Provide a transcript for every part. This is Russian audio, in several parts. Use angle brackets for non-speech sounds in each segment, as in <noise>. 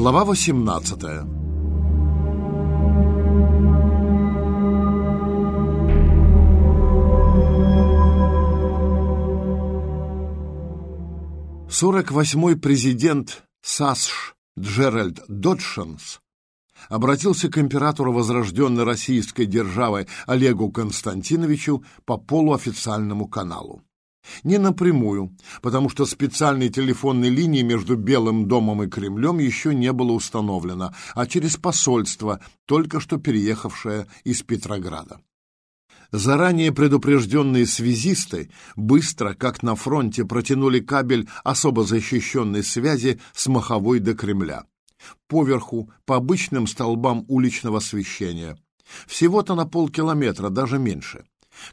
Глава 18 Сорок восьмой президент САСШ Джеральд Доджшенс обратился к императору возрожденной российской державы Олегу Константиновичу по полуофициальному каналу. Не напрямую, потому что специальной телефонной линии между Белым домом и Кремлем еще не было установлено, а через посольство, только что переехавшее из Петрограда. Заранее предупрежденные связисты быстро, как на фронте, протянули кабель особо защищенной связи с Маховой до Кремля. Поверху, по обычным столбам уличного освещения. Всего-то на полкилометра, даже меньше.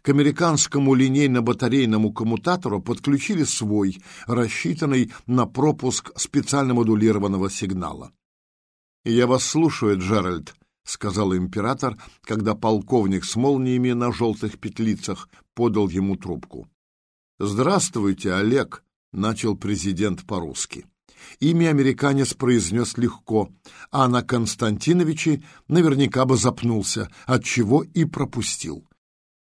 К американскому линейно-батарейному коммутатору подключили свой, рассчитанный на пропуск специально модулированного сигнала. «Я вас слушаю, Джеральд», — сказал император, когда полковник с молниями на желтых петлицах подал ему трубку. «Здравствуйте, Олег», — начал президент по-русски. Имя американец произнес легко, а на Константиновиче наверняка бы запнулся, отчего и пропустил.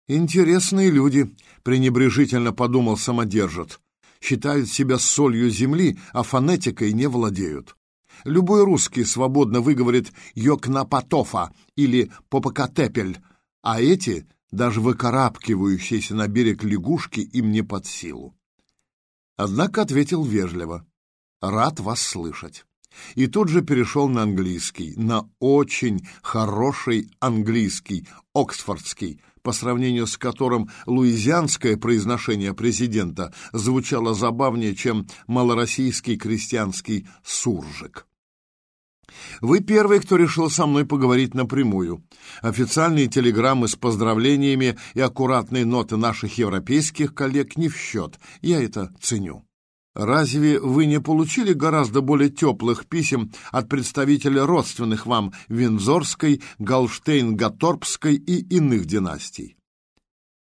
Интересные люди, пренебрежительно подумал самодержат. Считают себя солью земли, а фонетикой не владеют. Любой русский свободно выговорит «йокнапатофа» или «попокатепель», а эти, даже выкарабкивающиеся на берег лягушки, им не под силу. Однако ответил вежливо. «Рад вас слышать» и тут же перешел на английский, на очень хороший английский, оксфордский, по сравнению с которым луизианское произношение президента звучало забавнее, чем малороссийский крестьянский суржик. Вы первый, кто решил со мной поговорить напрямую. Официальные телеграммы с поздравлениями и аккуратные ноты наших европейских коллег не в счет. Я это ценю. Разве вы не получили гораздо более теплых писем от представителей родственных вам Винзорской, Галштейн-Гаторпской и иных династий?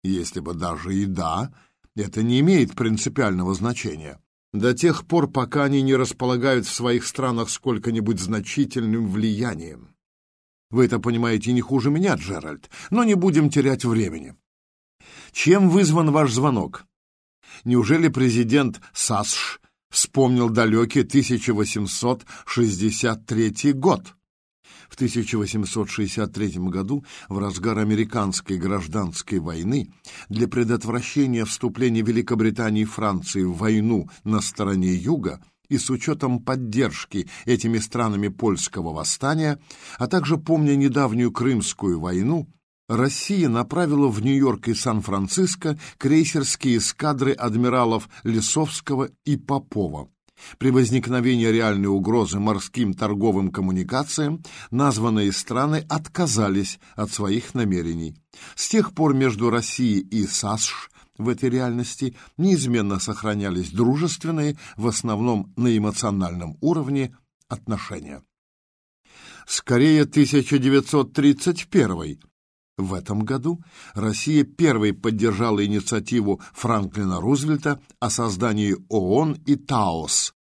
Если бы даже и да, это не имеет принципиального значения. До тех пор, пока они не располагают в своих странах сколько-нибудь значительным влиянием. Вы это понимаете не хуже меня, Джеральд, но не будем терять времени. Чем вызван ваш звонок? Неужели президент САСШ вспомнил далекий 1863 год? В 1863 году, в разгар американской гражданской войны, для предотвращения вступления Великобритании и Франции в войну на стороне Юга и с учетом поддержки этими странами польского восстания, а также помня недавнюю Крымскую войну, Россия направила в Нью-Йорк и Сан-Франциско крейсерские эскадры адмиралов Лисовского и Попова. При возникновении реальной угрозы морским торговым коммуникациям названные страны отказались от своих намерений. С тех пор между Россией и САСШ в этой реальности неизменно сохранялись дружественные, в основном на эмоциональном уровне, отношения. Скорее 1931 в этом году Россия первой поддержала инициативу Франклина Рузвельта о создании ООН и ТАОС.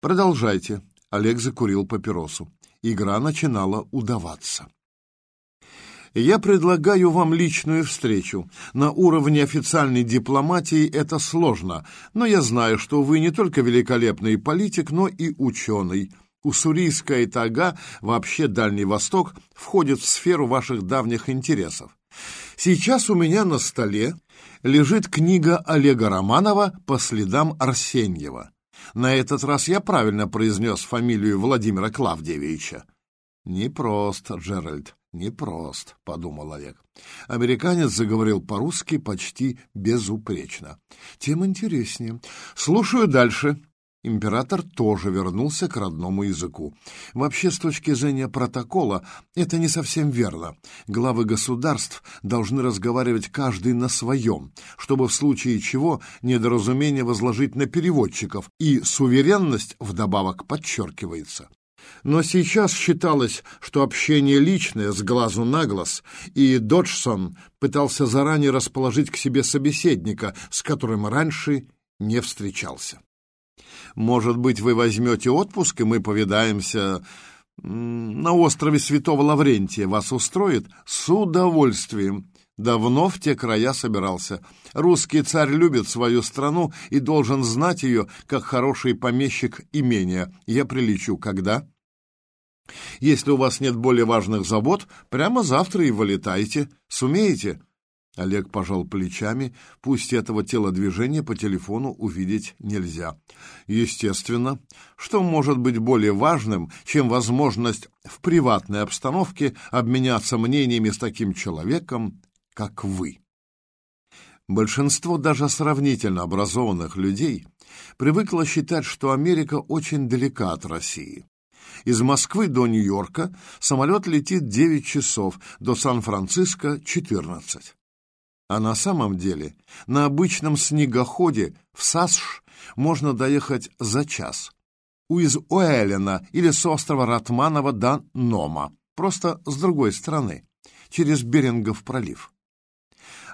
Продолжайте. Олег закурил папиросу. Игра начинала удаваться. Я предлагаю вам личную встречу. На уровне официальной дипломатии это сложно, но я знаю, что вы не только великолепный политик, но и ученый. Уссурийская тага, вообще Дальний Восток, входит в сферу ваших давних интересов. Сейчас у меня на столе лежит книга Олега Романова «По следам Арсеньева». На этот раз я правильно произнес фамилию Владимира Клавдевича. «Непрост, Джеральд, непрост», — подумал Олег. Американец заговорил по-русски почти безупречно. «Тем интереснее. Слушаю дальше», император тоже вернулся к родному языку. Вообще, с точки зрения протокола, это не совсем верно. Главы государств должны разговаривать каждый на своем, чтобы в случае чего недоразумение возложить на переводчиков, и суверенность вдобавок подчеркивается. Но сейчас считалось, что общение личное, с глазу на глаз, и Доджсон пытался заранее расположить к себе собеседника, с которым раньше не встречался. Может быть, вы возьмете отпуск, и мы повидаемся на острове Святого Лаврентия. Вас устроит? С удовольствием. Давно в те края собирался. Русский царь любит свою страну и должен знать ее, как хороший помещик имения. Я прилечу. Когда? Если у вас нет более важных забот, прямо завтра и вылетайте. Сумеете? Олег пожал плечами, пусть этого телодвижения по телефону увидеть нельзя. Естественно, что может быть более важным, чем возможность в приватной обстановке обменяться мнениями с таким человеком, как вы. Большинство даже сравнительно образованных людей привыкло считать, что Америка очень далека от России. Из Москвы до Нью-Йорка самолет летит 9 часов, до Сан-Франциско — 14. А на самом деле на обычном снегоходе в САСШ можно доехать за час. У из Уэлена или с острова Ратманова до Нома, просто с другой стороны, через Берингов пролив.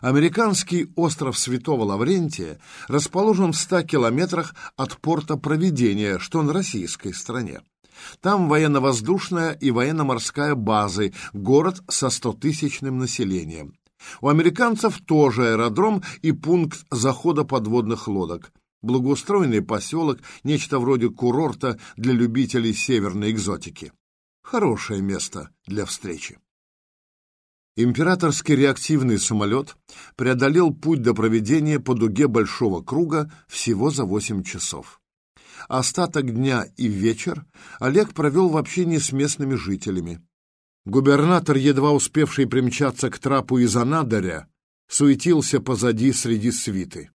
Американский остров Святого Лаврентия расположен в 100 километрах от порта Проведения, что на российской стороне. Там военно-воздушная и военно-морская базы, город со 100-тысячным населением. У американцев тоже аэродром и пункт захода подводных лодок. Благоустроенный поселок, нечто вроде курорта для любителей северной экзотики. Хорошее место для встречи. Императорский реактивный самолет преодолел путь до проведения по дуге Большого круга всего за 8 часов. Остаток дня и вечер Олег провел в общении с местными жителями. Губернатор, едва успевший примчаться к трапу из Анадыря, суетился позади среди свиты.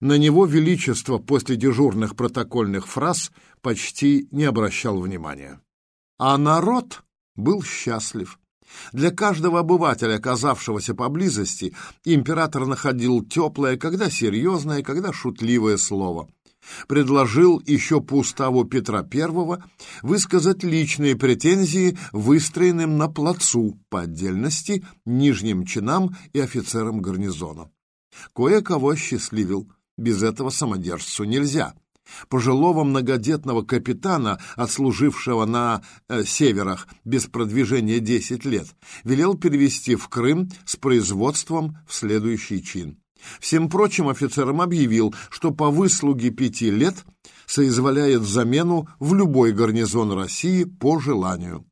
На него Величество после дежурных протокольных фраз почти не обращал внимания. А народ был счастлив. Для каждого обывателя, оказавшегося поблизости, император находил теплое, когда серьезное, когда шутливое слово. Предложил еще по уставу Петра I высказать личные претензии выстроенным на плацу, по отдельности, нижним чинам и офицерам гарнизона. Кое-кого счастливил, без этого самодержцу нельзя пожилого многодетного капитана, отслужившего на э, северах без продвижения 10 лет, велел перевести в Крым с производством в следующий чин. Всем прочим офицерам объявил, что по выслуге пяти лет соизволяет замену в любой гарнизон России по желанию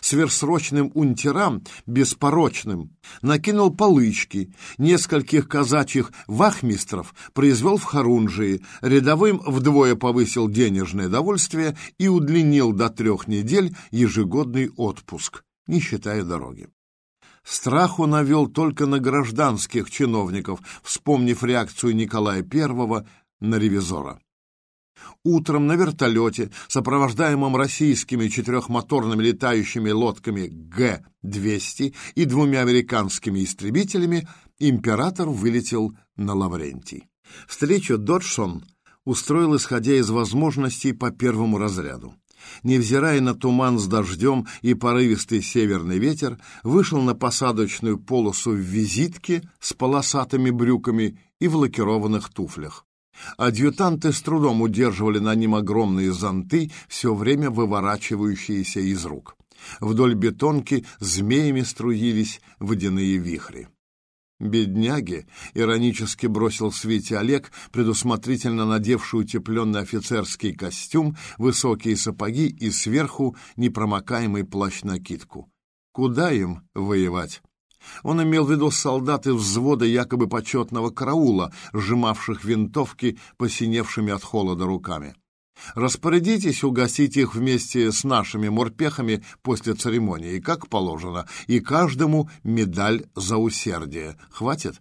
сверхсрочным унтерам, беспорочным, накинул полычки, нескольких казачьих вахмистров произвел в Харунжии, рядовым вдвое повысил денежное довольствие и удлинил до трех недель ежегодный отпуск, не считая дороги. Страху навел только на гражданских чиновников, вспомнив реакцию Николая I на ревизора. Утром на вертолете, сопровождаемом российскими четырехмоторными летающими лодками Г-200 и двумя американскими истребителями, император вылетел на Лаврентий. Встречу Доджсон устроил, исходя из возможностей по первому разряду. Невзирая на туман с дождем и порывистый северный ветер, вышел на посадочную полосу в визитке с полосатыми брюками и в лакированных туфлях. Адъютанты с трудом удерживали на ним огромные зонты, все время выворачивающиеся из рук. Вдоль бетонки змеями струились водяные вихри. «Бедняги!» — иронически бросил свете Олег, предусмотрительно надевший утепленный офицерский костюм, высокие сапоги и сверху непромокаемый плащ-накидку. «Куда им воевать?» Он имел в виду солдаты взвода якобы почетного караула, сжимавших винтовки посиневшими от холода руками. Распорядитесь угостить их вместе с нашими морпехами после церемонии, как положено, и каждому медаль за усердие. Хватит?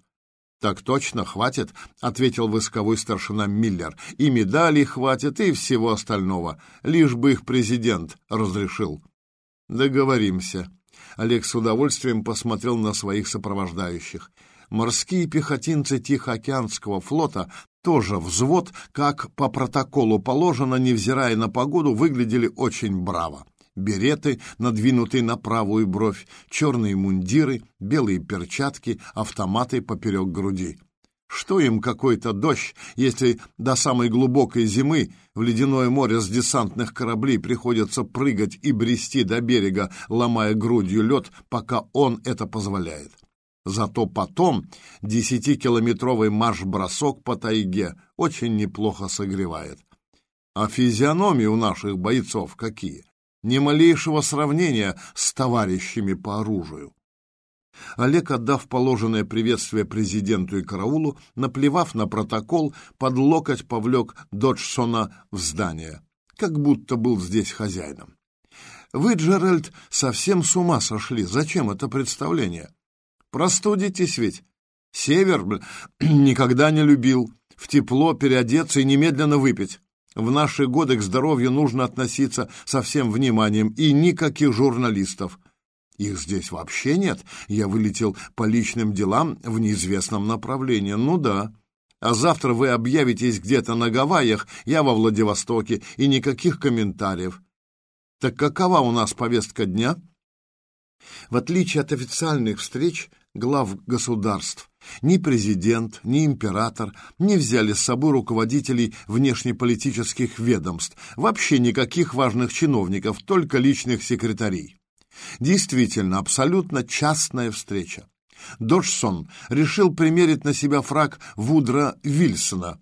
Так точно, хватит, ответил войсковой старшина Миллер. И медалей хватит, и всего остального, лишь бы их президент разрешил. Договоримся. Олег с удовольствием посмотрел на своих сопровождающих. Морские пехотинцы Тихоокеанского флота, тоже взвод, как по протоколу положено, невзирая на погоду, выглядели очень браво. Береты, надвинутые на правую бровь, черные мундиры, белые перчатки, автоматы поперек груди. Что им какой-то дождь, если до самой глубокой зимы в ледяное море с десантных кораблей приходится прыгать и брести до берега, ломая грудью лед, пока он это позволяет? Зато потом десятикилометровый марш-бросок по тайге очень неплохо согревает. А физиономии у наших бойцов какие? Ни малейшего сравнения с товарищами по оружию. Олег, отдав положенное приветствие президенту и караулу, наплевав на протокол, под локоть повлек Доджсона в здание, как будто был здесь хозяином. «Вы, Джеральд, совсем с ума сошли. Зачем это представление? Простудитесь ведь. Север <clears throat> никогда не любил. В тепло переодеться и немедленно выпить. В наши годы к здоровью нужно относиться со всем вниманием, и никаких журналистов. Их здесь вообще нет. Я вылетел по личным делам в неизвестном направлении. Ну да. А завтра вы объявитесь где-то на Гавайях, я во Владивостоке, и никаких комментариев. Так какова у нас повестка дня? В отличие от официальных встреч глав государств, ни президент, ни император не взяли с собой руководителей внешнеполитических ведомств, вообще никаких важных чиновников, только личных секретарей. Действительно, абсолютно частная встреча. Доджсон решил примерить на себя фраг Вудра Вильсона.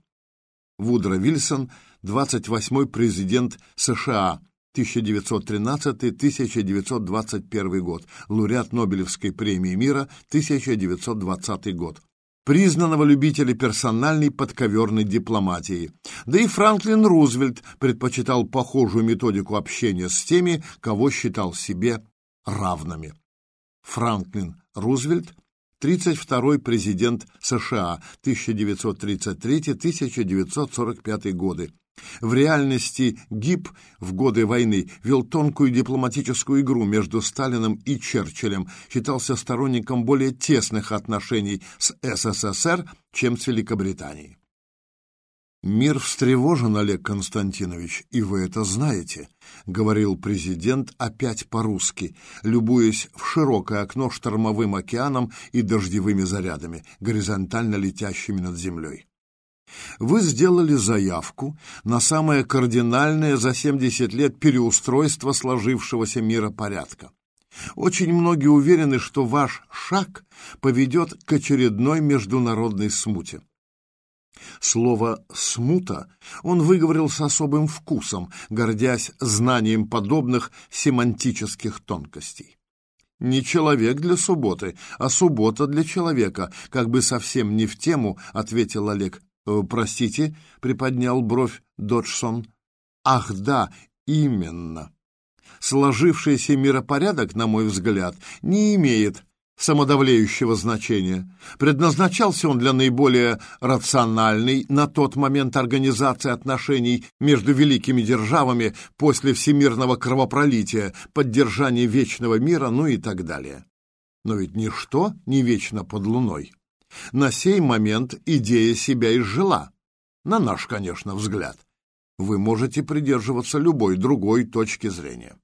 Вудро Вильсон, 28-й президент США, 1913-1921 год, лауреат Нобелевской премии мира, 1920 год, признанного любителя персональной подковерной дипломатии. Да и Франклин Рузвельт предпочитал похожую методику общения с теми, кого считал себе равными. Франклин Рузвельт, 32-й президент США, 1933-1945 годы. В реальности ГИП в годы войны вел тонкую дипломатическую игру между Сталиным и Черчиллем, считался сторонником более тесных отношений с СССР, чем с Великобританией. «Мир встревожен, Олег Константинович, и вы это знаете», — говорил президент опять по-русски, любуясь в широкое окно штормовым океаном и дождевыми зарядами, горизонтально летящими над землей. «Вы сделали заявку на самое кардинальное за 70 лет переустройство сложившегося миропорядка. Очень многие уверены, что ваш шаг поведет к очередной международной смуте. Слово «смута» он выговорил с особым вкусом, гордясь знанием подобных семантических тонкостей. «Не человек для субботы, а суббота для человека», как бы совсем не в тему, ответил Олег. «Э, «Простите», — приподнял бровь Доджсон. «Ах, да, именно. Сложившийся миропорядок, на мой взгляд, не имеет самодавлеющего значения. Предназначался он для наиболее рациональной на тот момент организации отношений между великими державами после всемирного кровопролития, поддержания вечного мира, ну и так далее. Но ведь ничто не вечно под луной. На сей момент идея себя изжила. На наш, конечно, взгляд. Вы можете придерживаться любой другой точки зрения.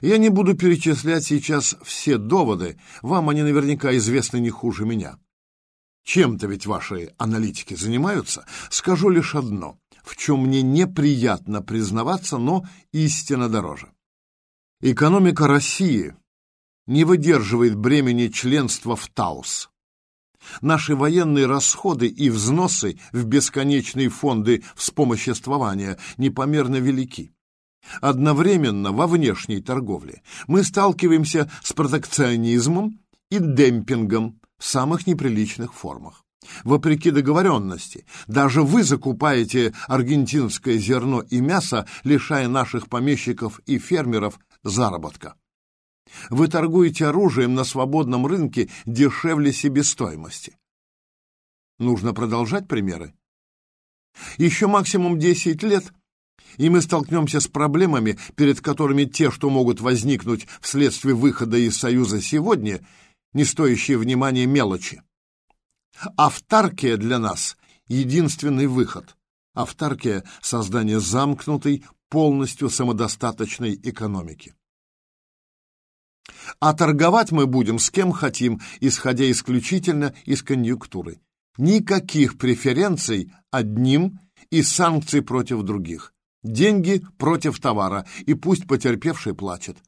Я не буду перечислять сейчас все доводы, вам они наверняка известны не хуже меня. Чем-то ведь ваши аналитики занимаются. Скажу лишь одно, в чем мне неприятно признаваться, но истина дороже. Экономика России не выдерживает бремени членства в ТАУС. Наши военные расходы и взносы в бесконечные фонды вспомоществования непомерно велики. Одновременно во внешней торговле мы сталкиваемся с протекционизмом и демпингом в самых неприличных формах. Вопреки договоренности, даже вы закупаете аргентинское зерно и мясо, лишая наших помещиков и фермеров заработка. Вы торгуете оружием на свободном рынке дешевле себестоимости. Нужно продолжать примеры? Еще максимум 10 лет – и мы столкнемся с проблемами, перед которыми те, что могут возникнуть вследствие выхода из Союза сегодня, не стоящие внимания мелочи. Автаркия для нас — единственный выход. Автаркия — создание замкнутой, полностью самодостаточной экономики. А торговать мы будем с кем хотим, исходя исключительно из конъюнктуры. Никаких преференций одним и санкций против других. Деньги против товара, и пусть потерпевший платит.